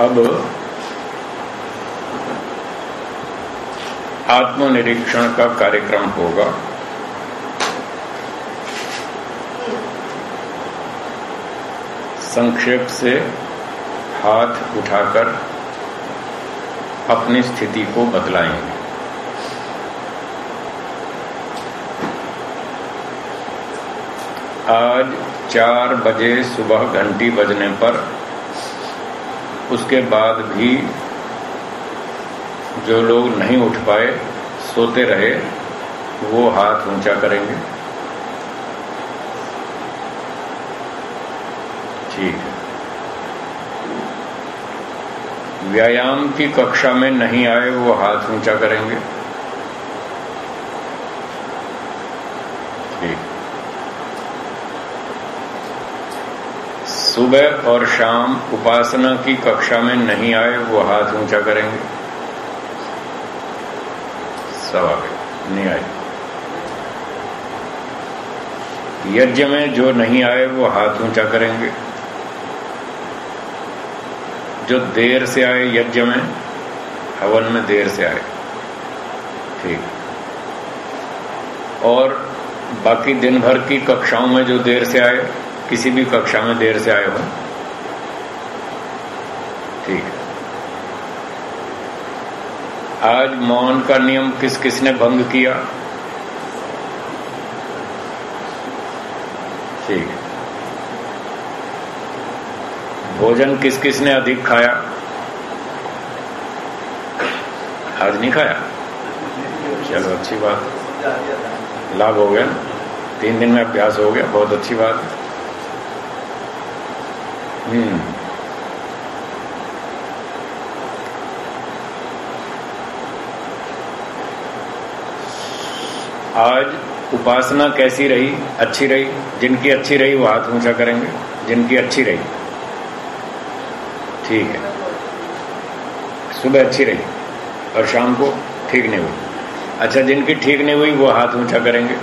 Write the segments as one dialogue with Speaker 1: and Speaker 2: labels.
Speaker 1: अब आत्मनिरीक्षण का कार्यक्रम होगा। संक्षेप से हाथ उठाकर अपनी स्थिति को बदलाएँगे आज चार बजे सुबह घंटी बजने पर उसके बाद भी जो लोग नहीं उठ पाए, सोते रहे, वो हाथ ऊँचा करेंगे। ठीक है। व्यायाम की कक्षा में नहीं आए, वो हाथ ऊँचा करेंगे। सुबह और शाम उपासना की कक्षा में नहीं आए, वो हाथ ऊँचा करेंगे। गए नहीं आए। यज्ञ में जो नहीं आए, वो हाथ ऊँचा करेंगे। जो देर से आए यज्ञ में, हवन में देर से आए। ठीक। और बाकी दिन भर की कक्षाओं में जो देर से आए किसी भी कक्षा में देर से आए हो। ठीक। है आज मौन का नियम किस किसने भंग किया? ठीक। है भोजन किस किस ने अधिक खाया? आज नहीं खाया? चलो, अच्छी बात। लाभ हो गया। तीन दिन में अभ्यास हो गया, बहुत अच्छी बात। हम्म। आज उपासना कैसी रही? अच्छी रही? जिनकी अच्छी रही, वो हाथ ऊँचा करेंगे। जिनकी अच्छी रही। ठीक है। सुबह अच्छी रही और शाम को ठीक नहीं हुई। अच्छा जिनकी ठीक नहीं हुई, वो हाथ ऊँचा करेंगे।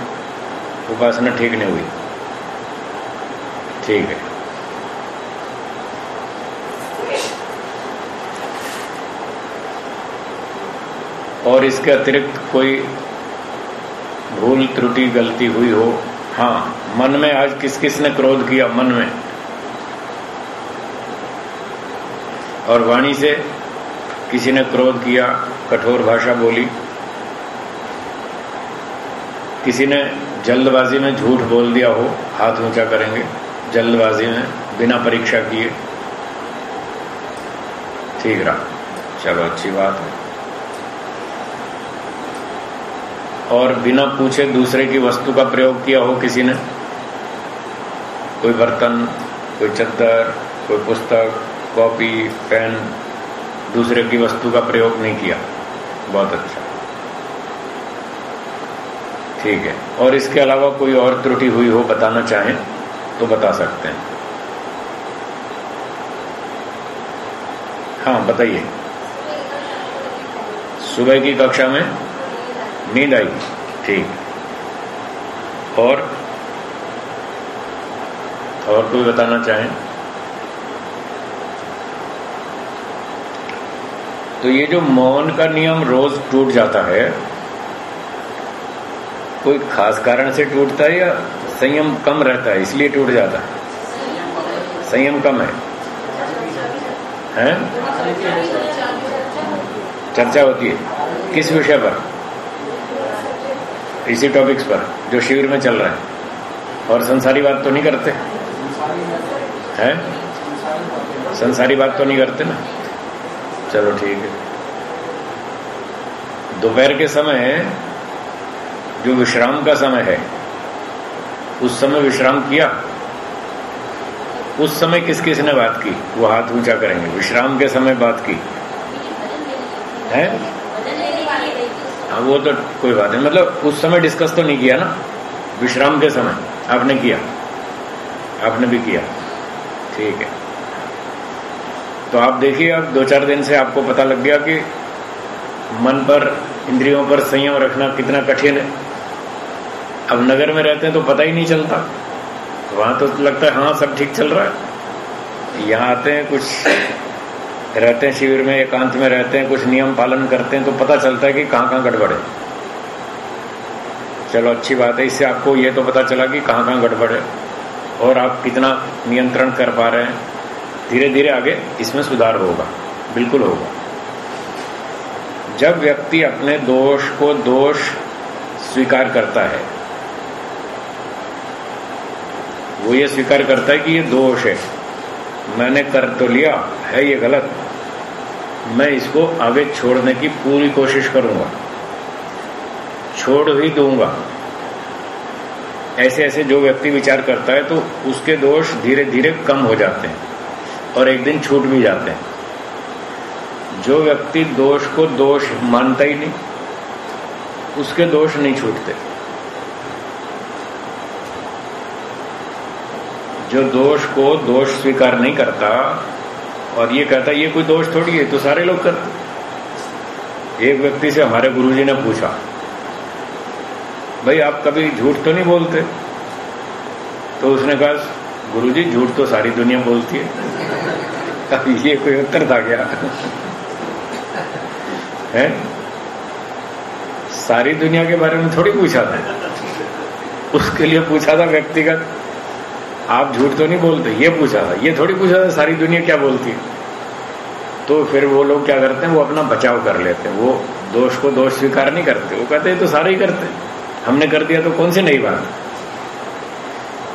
Speaker 1: उपासना ठीक नहीं हुई। ठीक है। और इसके अतिरिक्त कोई भूल, त्रुटि, गलती हुई हो हाँ मन में आज किस किस ने क्रोध किया, मन में। और वाणी से किसी ने क्रोध किया, कठोर भाषा बोली। किसी ने जल्दबाजी में झूठ बोल दिया हो, हाथ ऊँचा करेंगे, जल्दबाजी में बिना परीक्षा किए। ठीक रहा। चलो, अच्छी बात है। और बिना पूछे दूसरे की वस्तु का प्रयोग किया हो किसी ने? कोई बर्तन, कोई चद्दर, कोई पुस्तक, कॉपी, पेन, दूसरे की वस्तु का प्रयोग नहीं किया। बहुत अच्छा। ठीक है। और इसके अलावा कोई और त्रुटि हुई हो बताना चाहें तो बता सकते हैं। हाँ बताइए। सुबह की कक्षा में? नींद आई ठीक और और कोई बताना चाहें? तो ये जो मौन का नियम रोज टूट जाता है, कोई खास कारण से टूटता है या संयम कम रहता है, इसलिए टूट जाता है? संयम कम है। हैं? चर्चा होती है। किस विषय पर? इसी टॉपिक्स पर, जो शिविर में चल रहा है। और संसारी बात तो नहीं करते। हैं? संसारी बात तो नहीं करते ना। चलो ठीक है। दोपहर के समय, जो विश्राम का समय है, उस समय विश्राम किया। उस समय किस किस ने बात की? वो हाथ ऊँचा करेंगे। विश्राम के समय बात की। है? हाँ वो तो कोई बात नहीं। मतलब उस समय डिस्कस तो नहीं किया ना? विश्राम के समय। आपने किया। आपने भी किया। ठीक है। तो आप देखिए, अब दो चार दिन से आपको पता लग गया कि मन पर, इंद्रियों पर संयम रखना कितना कठिन है। अब नगर में रहते हैं तो पता ही नहीं चलता। वहाँ तो लगता है हाँ सब ठीक चल रहा है। यहाँ आते हैं, कुछ रहते हैं, शिविर में, एकांत में रहते हैं, कुछ नियम पालन करते हैं तो पता चलता है कि कहाँ कहाँ गड़बड़ है। चलो, अच्छी बात है, इससे आपको ये तो पता चला कि कहाँ कहाँ गड़बड़ है। और आप कितना नियंत्रण कर पा रहे हैं। धीरे धीरे आगे इसमें सुधार होगा, बिल्कुल होगा। जब व्यक्ति अपने दोष को दोष स्वीकार करता है, वो ये स्वीकार करता है कि ये दोष है। मैंने कर तो लिया, है ये गलत? मैं इसको आगे छोड़ने की पूरी कोशिश करूँगा। छोड़ ही दूँगा। ऐसे ऐसे जो व्यक्ति विचार करता है तो उसके दोष धीरे धीरे कम हो जाते हैं और एक दिन छूट भी जाते हैं। जो व्यक्ति दोष को दोष मानता ही नहीं, उसके दोष नहीं छूटते। जो दोष को दोष स्वीकार नहीं करता और ये कहता ये कोई दोष थोड़ी है तो सारे लोग करते एक व्यक्ति से हमारे गुरुजी ने पूछा, भाई, आप कभी झूठ तो नहीं बोलते? तो उसने कहा, गुरुजी, झूठ तो सारी दुनिया बोलती है। अब ये कोई उत्तर था क्या? है? सारी दुनिया के बारे में थोड़ी पूछा था? उसके लिए पूछा था व्यक्तिगत आप झूठ तो नहीं बोलते, ये पूछा था। ये थोड़ी पूछा था, सारी दुनिया क्या बोलती है? तो फिर वो लोग क्या करते हैं, वो अपना बचाव कर लेते हैं। वो दोष को दोष स्वीकार नहीं करते। वो कहते हैं तो सारे ही करते हमने कर दिया तो कौन सी नई बात?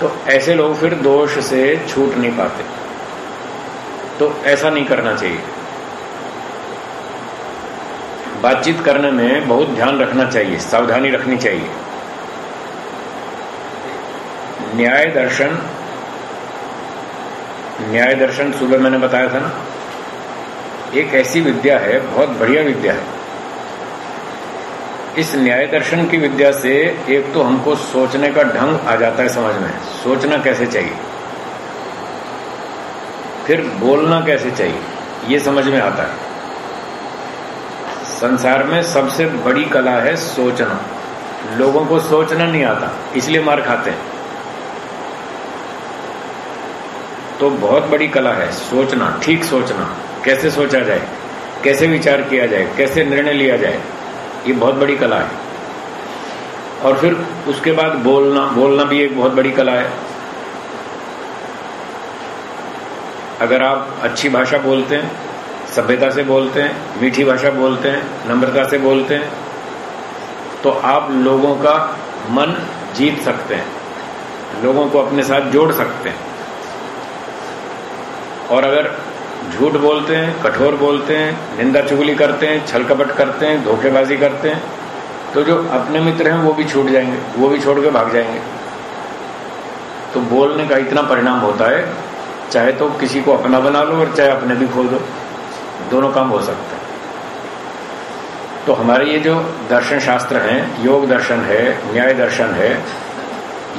Speaker 1: तो ऐसे लोग फिर दोष से छूट नहीं पाते। तो ऐसा नहीं करना चाहिए। बातचीत करने में बहुत ध्यान रखना चाहिए, सावधानी रखनी चाहिए। न्याय दर्शन न्याय दर्शन सुबह मैंने बताया था ना? एक ऐसी विद्या है, बहुत बढ़िया विद्या है। इस न्याय दर्शन की विद्या से एक तो हमको सोचने का ढंग आ जाता है समझ में। सोचना कैसे चाहिए? फिर बोलना कैसे चाहिए? ये समझ में आता है। संसार में सबसे बड़ी कला है सोचना। लोगों को सोचना नहीं आता, इसलिए मार खाते हैं। तो बहुत बड़ी कला है। सोचना, ठीक सोचना। कैसे सोचा जाए? कैसे विचार किया जाए? कैसे निर्णय लिया जाए? ये बहुत बड़ी कला है। और फिर उसके बाद बोलना बोलना भी एक बहुत बड़ी कला है। अगर आप अच्छी भाषा बोलते हैं, सभ्यता से बोलते हैं, मीठी भाषा बोलते हैं, नम्रता से बोलते हैं तो आप लोगों का मन जीत सकते हैं। लोगों को अपने साथ जोड़ सकते हैं। और अगर झूठ बोलते हैं, कठोर बोलते हैं, निंदा चुगली करते हैं, छल कपट करते हैं, धोखेबाजी करते हैं तो जो अपने मित्र हैं, वो भी छूट जाएँगे, वो भी छोड़ के भाग जाएँगे। तो बोलने का इतना परिणाम होता है, चाहे तो किसी को अपना बना लो और चाहे अपने भी खो दो, दोनों काम हो सकते हैं। तो हमारे ये जो दर्शन शास्त्र हैं, योग दर्शन है, न्याय दर्शन है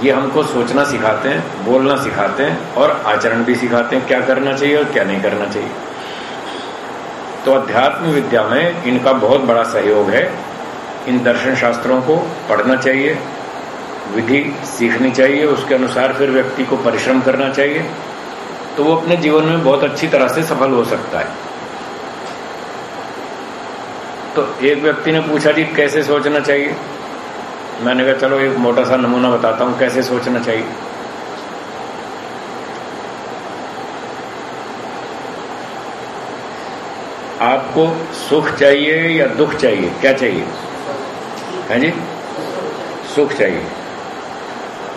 Speaker 1: ये हमको सोचना सिखाते हैं, बोलना सिखाते हैं और आचरण भी सिखाते हैं, क्या करना चाहिए और क्या नहीं करना चाहिए। तो अध्यात्म विद्या में इनका बहुत बड़ा सहयोग है। इन दर्शन शास्त्रों को पढ़ना चाहिए, विधि सीखनी चाहिए, उसके अनुसार फिर व्यक्ति को परिश्रम करना चाहिए। तो वो अपने जीवन में बहुत अच्छी तरह से सफल हो सकता है। तो एक व्यक्ति ने पूछा जी, कैसे सोचना चाहिए? मैंने कहा, चलो, एक मोटा सा नमूना बताता हूँ, कैसे सोचना चाहिए? आपको सुख चाहिए या दुख चाहिए? क्या चाहिए? है जी? सुख चाहिए।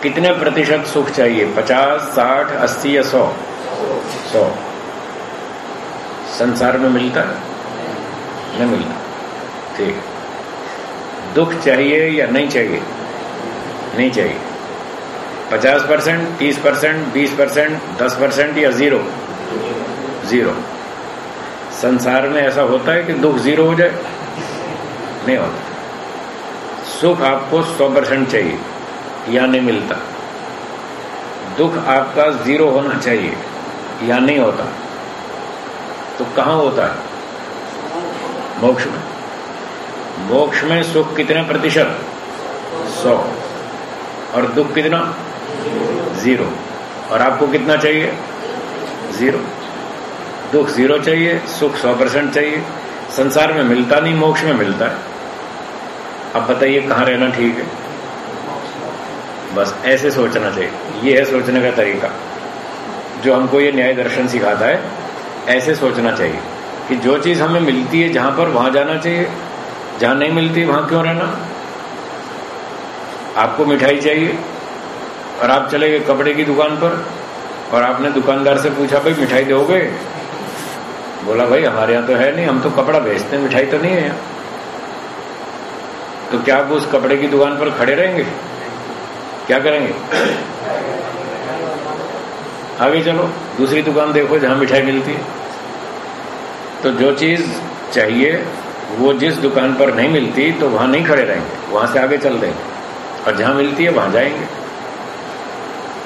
Speaker 1: कितने प्रतिशत सुख चाहिए? पचास, साठ, अस्सी या सौ? सौ। संसार में मिलता नहीं मिलता। ठीक। दुख चाहिए या नहीं चाहिए? नहीं चाहिए। पचास परसेंट, तीस परसेंट, बीस परसेंट, दस परसेंट या ज़ीरो? ज़ीरो। संसार में ऐसा होता है कि दुख ज़ीरो हो जाए? नहीं होता। सुख आपको सौ परसेंट चाहिए या नहीं मिलता। दुख आपका ज़ीरो होना चाहिए, या नहीं होता? तो कहाँ होता है? मोक्ष में। मोक्ष में सुख कितने प्रतिशत? सौ। और दुख कितना? ज़ीरो। और आपको कितना चाहिए? ज़ीरो। दुख ज़ीरो चाहिए, सुख सौ परसेंट चाहिए। संसार में मिलता नहीं, मोक्ष में मिलता है। अब बताइए, कहाँ रहना ठीक है? बस ऐसे सोचना चाहिए। ये है सोचने का तरीका। जो हमको ये न्याय दर्शन सिखाता है, ऐसे सोचना चाहिए कि जो चीज़ हमें मिलती है जहाँ पर, वहाँ जाना चाहिए। जहाँ नहीं मिलती वहाँ क्यों रहना? आपको मिठाई चाहिए और आप चले गए कपड़े की दुकान पर और आपने दुकानदार से पूछा, भाई, मिठाई दोगे? बोला, भाई, हमारे यहाँ तो है नहीं, हम तो कपड़ा बेचते हैं, मिठाई तो नहीं है यहाँ. तो क्या आप उस कपड़े की दुकान पर खड़े रहेंगे? क्या करेंगे? आगे चलो, दूसरी दुकान देखो जहाँ मिठाई मिलती है। तो जो चीज़ चाहिए वो जिस दुकान पर नहीं मिलती तो वहाँ नहीं खड़े रहेंगे। वहाँ से आगे चल देंगे। और जहाँ मिलती है वहाँ जाएँगे।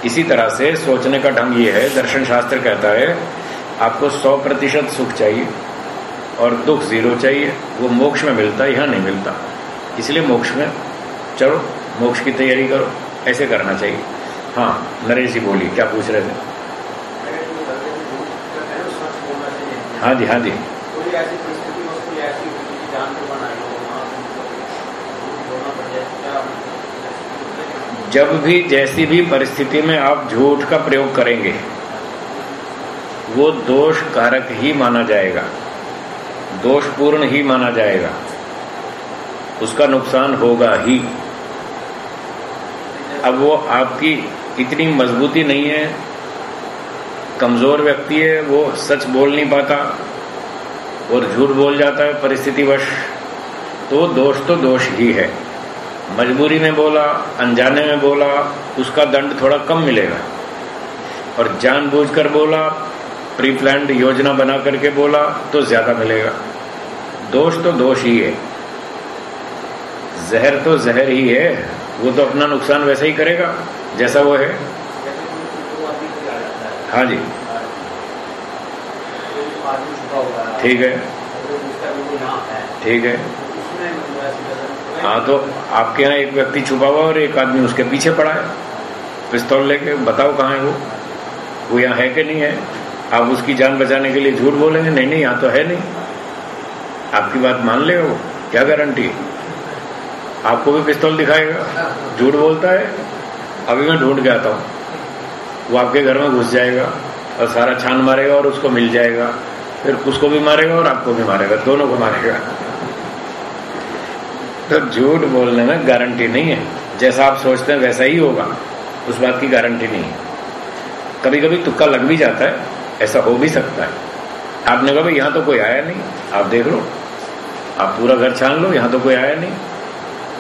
Speaker 1: इसी तरह से सोचने का ढंग ये है दर्शन शास्त्र कहता है आपको सौ प्रतिशत सुख चाहिए और दुख ज़ीरो चाहिए। वो मोक्ष में मिलता है यहाँ नहीं मिलता। इसलिए मोक्ष में चलो मोक्ष की तैयारी करो। ऐसे करना चाहिए। हाँ नरेश जी बोलिए क्या पूछ रहे थे? हाँ जी हाँ जी। जब भी, जैसी भी परिस्थिति में आप झूठ का प्रयोग करेंगे, वो दोष कारक ही माना जाएगा। दोषपूर्ण ही माना जाएगा। उसका नुकसान होगा ही। अब वो आपकी इतनी मजबूती नहीं है, कमज़ोर व्यक्ति है, वो सच बोल नहीं पाता और झूठ बोल जाता है, परिस्थितिवश तो दोष तो दोष ही है। मजबूरी में बोला अनजाने में बोला उसका दंड थोड़ा कम मिलेगा। और जानबूझकर बोला प्री प्लान योजना बना करके बोला तो ज़्यादा मिलेगा। दोष तो दोष ही है। जहर तो जहर ही है। वो तो अपना नुकसान वैसे ही करेगा जैसा वो है। हाँ जी। ठीक है। ठीक है। हाँ तो आपके यहाँ एक व्यक्ति छुपा हुआ और एक आदमी उसके पीछे पड़ा है। पिस्तौल लेके, बताओ कहाँ है वो? वो यहाँ है कि नहीं है? आप उसकी जान बचाने के लिए झूठ बोलेंगे? नहीं नहीं, यहाँ तो है नहीं। आपकी बात मान ले वो? क्या गारंटी आपको भी पिस्तौल दिखाएगा? झूठ बोलता है। अभी मैं ढूंढ के आता हूँ। वो आपके घर में घुस जाएगा और सारा छान मारेगा और उसको मिल जाएगा। फिर उसको भी मारेगा और आपको भी मारेगा। दोनों को मारेगा। तो झूठ बोलने में गारंटी नहीं है। जैसा आप सोचते हैं वैसा ही होगा। उस बात की गारंटी नहीं है। कभी कभी तुक्का लग भी जाता है। ऐसा हो भी सकता है। आपने कहा, भाई, यहाँ तो कोई आया नहीं। आप देख लो। आप पूरा घर छान लो, यहाँ तो कोई आया नहीं।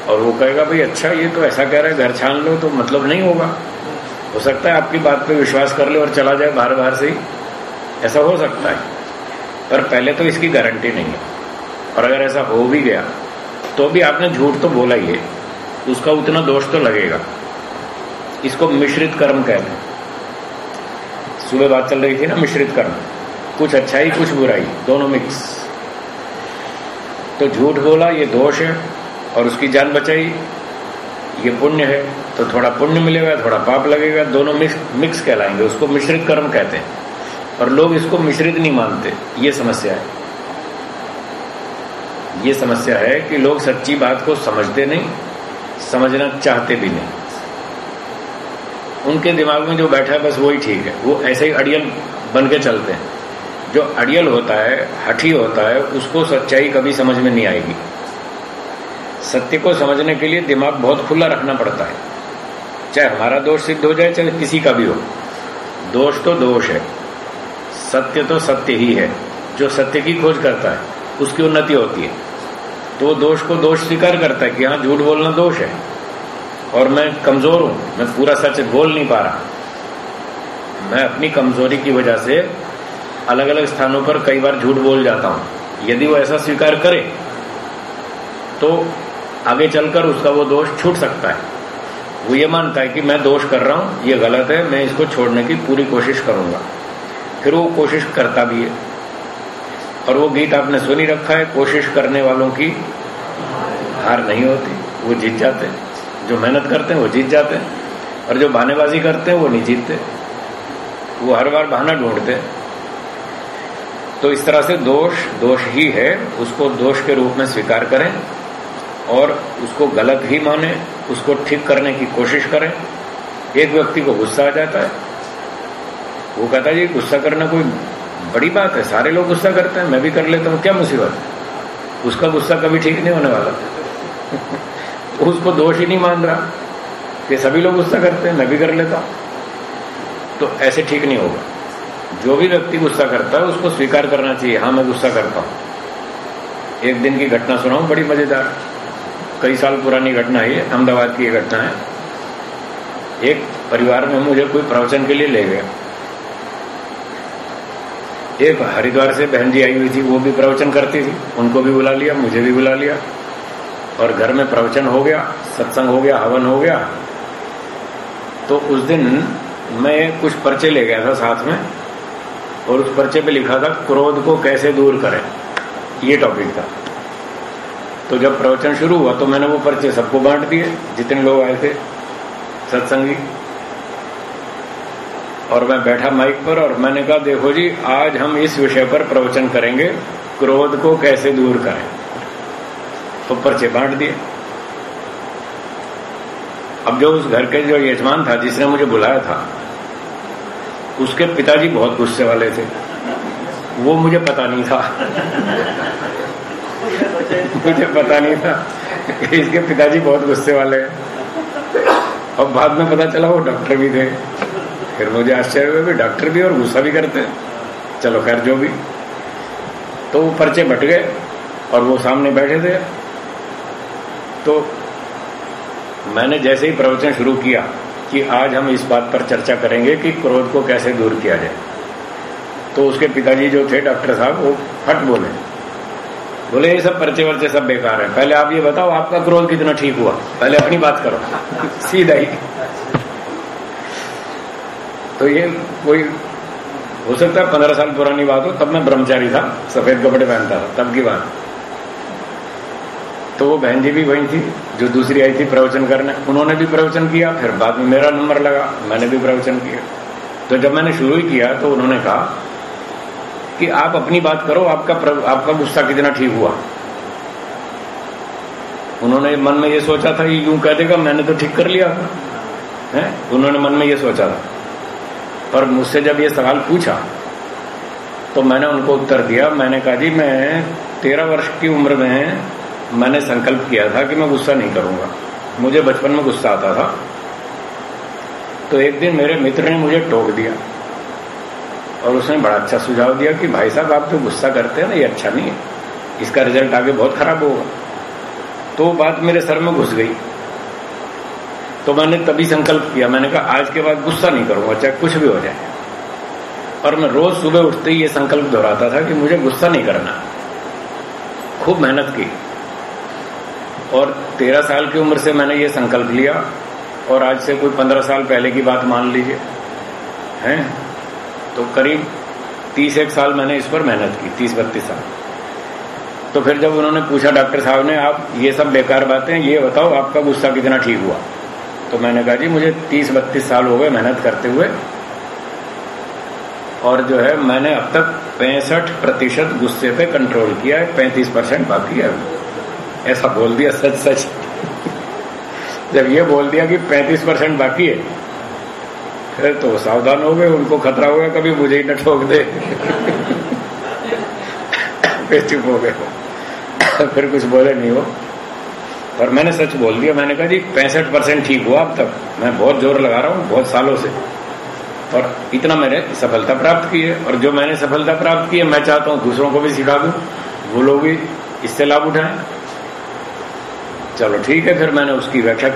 Speaker 1: और वो कहेगा, भाई अच्छा ये तो ऐसा कह रहा है, घर छान लो तो मतलब नहीं होगा। हो सकता है आपकी बात पे विश्वास कर ले और चला जाए बाहर बाहर से ही। ऐसा हो सकता है। पर पहले तो इसकी गारंटी नहीं है। और अगर ऐसा हो भी गया तो भी आपने झूठ तो बोला ही है। उसका उतना दोष तो लगेगा। इसको मिश्रित कर्म कहते हैं। सुबह बात चल रही थी ना, मिश्रित कर्म। कुछ अच्छाई, कुछ बुराई, दोनों मिक्स। तो झूठ बोला, ये दोष है, और उसकी जान बचाई। ये पुण्य है तो थोड़ा पुण्य मिलेगा, थोड़ा पाप लगेगा, दोनों मिक्स मिक्स कहलाएँगे। उसको मिश्रित कर्म कहते हैं। और लोग इसको मिश्रित नहीं मानते, ये समस्या है। ये समस्या है कि लोग सच्ची बात को समझते नहीं, समझना चाहते भी नहीं। उनके दिमाग में जो बैठा है, बस वही ठीक है। वो ऐसे ही अड़ियल बन के चलते हैं। जो अड़ियल होता है, हठी होता है, उसको सच्चाई कभी समझ में नहीं आएगी। सत्य को समझने के लिए दिमाग बहुत खुला रखना पड़ता है। चाहे हमारा दोष सिद्ध हो जाए, चाहे किसी का भी हो। दोष तो दोष है। सत्य तो सत्य ही है। जो सत्य की खोज करता है उसकी उन्नति होती है। तो वो दोष को दोष स्वीकार करता है कि हाँ झूठ बोलना दोष है। और मैं कमज़ोर हूँ, मैं पूरा सच बोल नहीं पा रहा। मैं अपनी कमज़ोरी की वजह से अलग अलग स्थानों पर कई बार झूठ बोल जाता हूँ। यदि वो ऐसा स्वीकार करे तो आगे चलकर उसका वो दोष छूट सकता है। वो ये मानता है कि मैं दोष कर रहा हूँ, ये गलत है, मैं इसको छोड़ने की पूरी कोशिश करूँगा। फिर वो कोशिश करता भी है। और वो गीत आपने सुनी रखा है, कोशिश करने वालों की हार नहीं होती। वो जीत जाते हैं। जो मेहनत करते हैं, वो जीत जाते हैं। और जो बहानेबाजी करते हैं, वो नहीं जीतते। वो हर बार बहाना ढूंढते तो इस तरह से दोष दोष ही है। उसको दोष के रूप में स्वीकार करें और उसको गलत ही माने, उसको ठीक करने की कोशिश करें। एक व्यक्ति को गुस्सा आ जाता है। वो कहता है जी गुस्सा करना कोई बड़ी बात है, सारे लोग गुस्सा करते हैं, मैं भी कर लेता हूँ, क्या मुसीबत? उसका गुस्सा कभी ठीक नहीं होने वाला। उसको दोष ही नहीं मान रहा कि सभी लोग गुस्सा करते हैं, मैं भी कर लेता हूँ। तो ऐसे ठीक नहीं होगा। जो भी व्यक्ति गुस्सा करता है, उसको स्वीकार करना चाहिए हाँ मैं गुस्सा करता हूँ। एक दिन की घटना सुनाऊं, बड़ी मज़ेदार। कई साल पुरानी घटना है, अहमदाबाद की ये घटना है। एक परिवार में मुझे कोई प्रवचन के लिए ले गया। एक हरिद्वार से बहन जी आई हुई थी, वो भी प्रवचन करती थी। उनको भी बुला लिया, मुझे भी बुला लिया। और घर में प्रवचन हो गया, सत्संग हो गया, हवन हो गया। तो उस दिन मैं कुछ पर्चे ले गया था साथ में, और उस पर्चे पे लिखा था, क्रोध को कैसे दूर करें? ये टॉपिक था। तो जब प्रवचन शुरू हुआ तो मैंने वो पर्चे सबको बांट दिए, जितने लोग आए थे, सत्संगी और मैं बैठा माइक पर और मैंने कहा, देखो जी, आज हम इस विषय पर प्रवचन करेंगे, क्रोध को कैसे दूर करें? तो पर्चे बांट दिए। अब जो उस घर के जो यजमान था, जिसने मुझे बुलाया था, उसके पिताजी बहुत गुस्से वाले थे। वो मुझे पता नहीं था। मुझे पता नहीं था। इसके पिताजी बहुत गुस्से वाले हैं। और बाद में पता चला, वो डॉक्टर भी थे। फिर मुझे आश्चर्य हुआ भी डॉक्टर भी और गुस्सा भी करते हैं। चलो खैर, जो भी। तो वो पर्चे बट गए और वो सामने बैठे थे। तो मैंने जैसे ही प्रवचन शुरू किया कि आज हम इस बात पर चर्चा करेंगे कि क्रोध को कैसे दूर किया जाए। तो उसके पिताजी जो थे, डॉक्टर साहब, वो फट बोले। बोले, ये सब पर्चे वर्चे सब बेकार है। पहले आप ये बताओ, आपका क्रोध कितना ठीक हुआ? पहले अपनी बात करो। सीधा ही। तो ये कोई, हो सकता है पंद्रह साल पुरानी बात हो, तब मैं ब्रह्मचारी था, सफ़ेद कपड़े पहनता था, तब की बात। तो वो बहन जी भी वही थी, जो दूसरी आई थी प्रवचन करने, उन्होंने भी प्रवचन किया, फिर बाद में मेरा नंबर लगा, मैंने भी प्रवचन किया। तो जब मैंने शुरू ही किया तो उन्होंने कहा कि आप अपनी बात करो, आपका आपका गुस्सा कितना ठीक हुआ। उन्होंने मन में ये सोचा था, ये यूँ कह देगा, मैंने तो ठीक कर लिया। है? उन्होंने मन में ये सोचा था। पर मुझसे जब ये सवाल पूछा तो मैंने उनको उत्तर दिया। मैंने कहा, जी, मैं तेरह वर्ष की उम्र में मैंने संकल्प किया था कि मैं गुस्सा नहीं करूँगा। मुझे बचपन में गुस्सा आता था। तो एक दिन मेरे मित्र ने मुझे टोक दिया और उसने बड़ा अच्छा सुझाव दिया कि, भाई साहब, आप जो गुस्सा करते हैं ना, ये अच्छा नहीं है। इसका रिज़ल्ट आगे बहुत खराब होगा। तो बात मेरे सर में घुस गई। तो मैंने तभी संकल्प किया। मैंने कहा, आज के बाद गुस्सा नहीं करूँगा, चाहे कुछ भी हो जाए। और मैं रोज सुबह उठते ही ये संकल्प दोहराता था कि मुझे गुस्सा नहीं करना। खूब मेहनत की। और तेरह साल की उम्र से मैंने ये संकल्प लिया, और आज से कोई पंद्रह साल पहले की बात मान लीजिए, हैं? तो करीब तीस एक साल मैंने इस पर मेहनत की, तीस बत्तीस साल। तो फिर जब उन्होंने पूछा, डॉक्टर साहब ने, आप ये सब बेकार बातें, ये बताओ आपका गुस्सा कितना ठीक हुआ? तो मैंने कहा, जी, मुझे तीस बत्तीस साल हो गए मेहनत करते हुए और जो है मैंने अब तक पैंसठ प्रतिशत गुस्से पे कंट्रोल किया है, पैंतीस परसेंट बाकी है। ऐसा बोल दिया सच सच। जब ये बोल दिया कि पैंतीस परसेंट बाकी है, फिर तो सावधान हो गए, उनको खतरा हो गया कभी मुझे ही न ठोक दे। चुप हो गए। फिर कुछ बोले नहीं हो। और मैंने सच बोल दिया, मैंने कहा, जी, पैंसठ परसेंट ठीक हुआ अब तक। मैं बहुत ज़ोर लगा रहा हूँ, बहुत सालों से। और इतना मैंने सफलता प्राप्त की है। और जो मैंने सफलता प्राप्त की है, मैं चाहता हूँ दूसरों को भी सिखा दूँ। वो लोग भी इससे लाभ उठाएँ। चलो, ठीक है, फिर मैंने उसकी व्याख्या